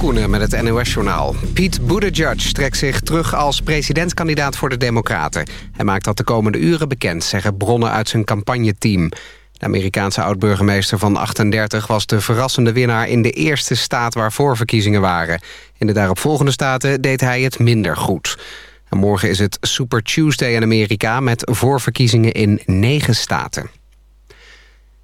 Koenen met het NOS-journaal. Pete Buttigieg trekt zich terug als presidentskandidaat voor de Democraten. Hij maakt dat de komende uren bekend, zeggen bronnen uit zijn campagneteam. De Amerikaanse oud-burgemeester van 38 was de verrassende winnaar... in de eerste staat waar voorverkiezingen waren. In de daaropvolgende staten deed hij het minder goed. En morgen is het Super Tuesday in Amerika... met voorverkiezingen in negen staten.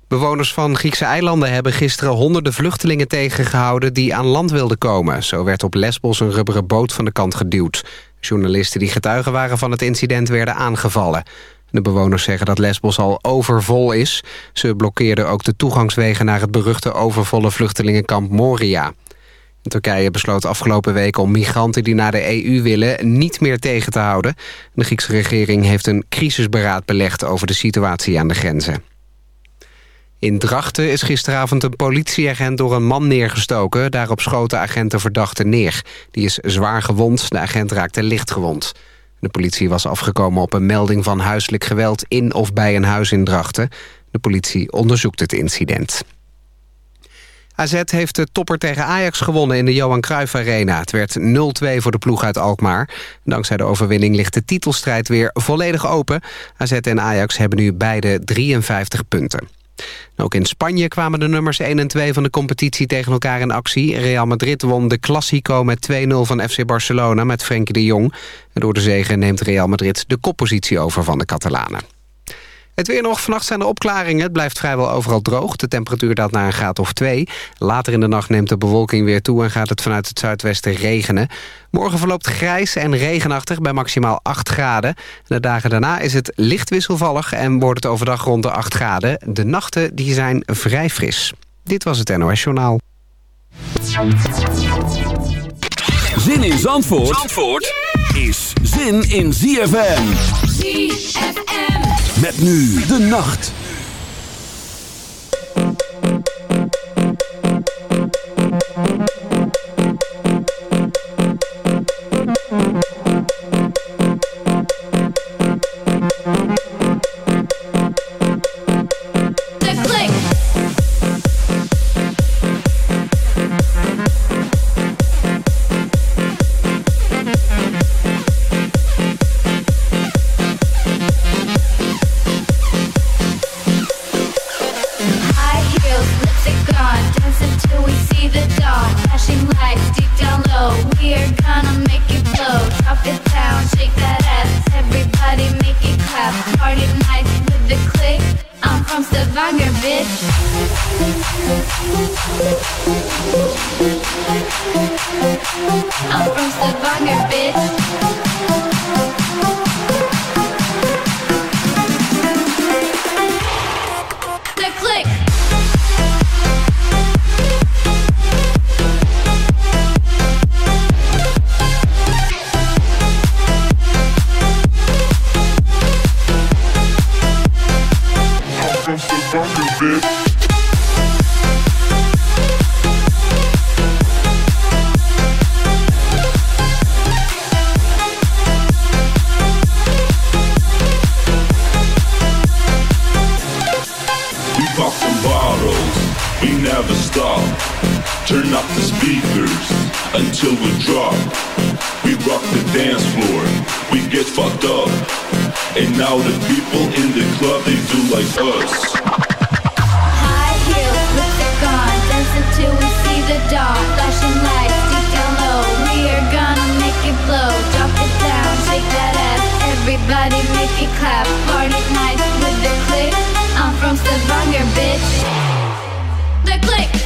Bewoners van Griekse eilanden hebben gisteren honderden vluchtelingen tegengehouden die aan land wilden komen. Zo werd op Lesbos een rubberen boot van de kant geduwd. Journalisten die getuigen waren van het incident werden aangevallen. De bewoners zeggen dat Lesbos al overvol is. Ze blokkeerden ook de toegangswegen naar het beruchte overvolle vluchtelingenkamp Moria. Turkije besloot afgelopen week om migranten die naar de EU willen niet meer tegen te houden. De Griekse regering heeft een crisisberaad belegd over de situatie aan de grenzen. In Drachten is gisteravond een politieagent door een man neergestoken. Daarop schoten agenten verdachte neer. Die is zwaar gewond, de agent raakte licht gewond. De politie was afgekomen op een melding van huiselijk geweld... in of bij een huis in Drachten. De politie onderzoekt het incident. AZ heeft de topper tegen Ajax gewonnen in de Johan Cruijff Arena. Het werd 0-2 voor de ploeg uit Alkmaar. Dankzij de overwinning ligt de titelstrijd weer volledig open. AZ en Ajax hebben nu beide 53 punten. Ook in Spanje kwamen de nummers 1 en 2 van de competitie tegen elkaar in actie. Real Madrid won de Classico met 2-0 van FC Barcelona met Frenkie de Jong. En door de zegen neemt Real Madrid de koppositie over van de Catalanen. Het weer nog. Vannacht zijn er opklaringen. Het blijft vrijwel overal droog. De temperatuur daalt naar een graad of 2. Later in de nacht neemt de bewolking weer toe... en gaat het vanuit het zuidwesten regenen. Morgen verloopt grijs en regenachtig bij maximaal 8 graden. De dagen daarna is het licht wisselvallig... en wordt het overdag rond de 8 graden. De nachten die zijn vrij fris. Dit was het NOS Journaal. Zin in Zandvoort, Zandvoort? is zin in ZFM. ZFM. Met nu de nacht. until we drop. We rock the dance floor, we get fucked up. And now the people in the club, they do like us. High heels with the gone, dance until we see the dawn. Flashing lights, deep down low, we are gonna make it blow. Drop it down, shake that ass, everybody make it clap. Party nights with the click, I'm from Stavanger, bitch. The click.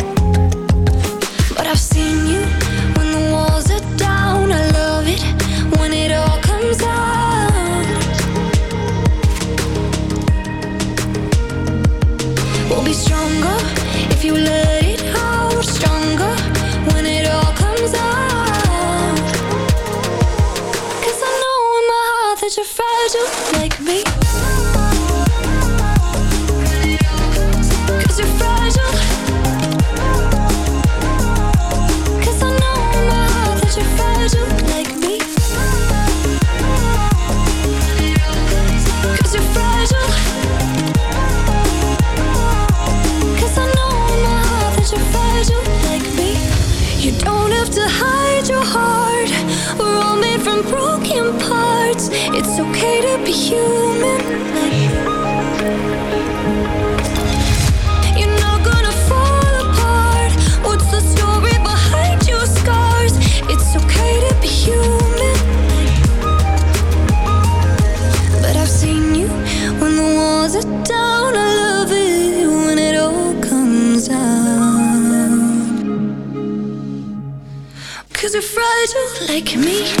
do like me?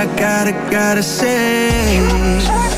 I gotta, gotta say.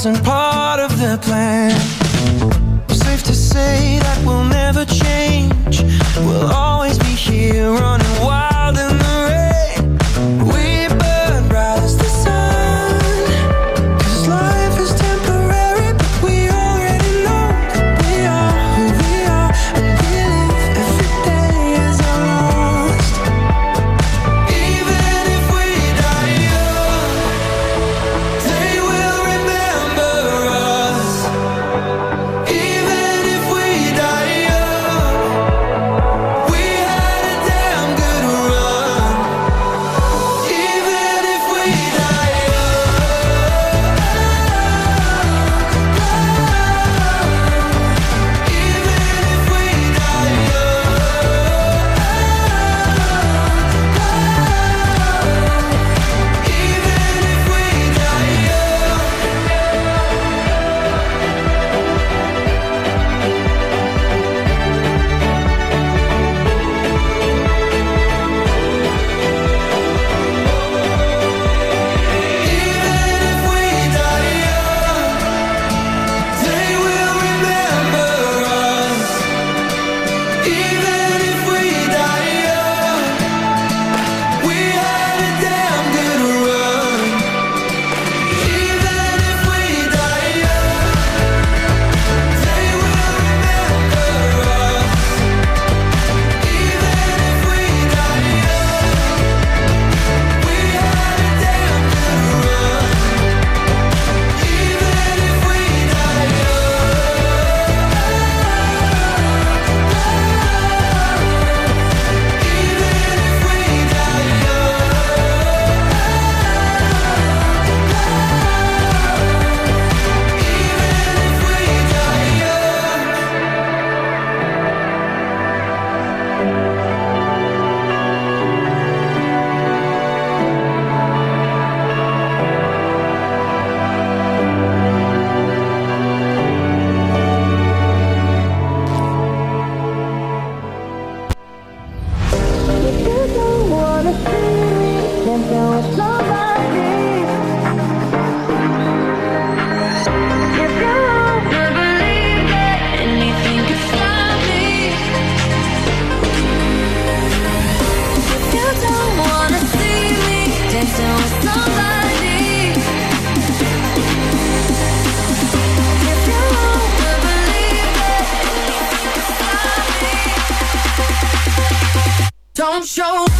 thousand Show.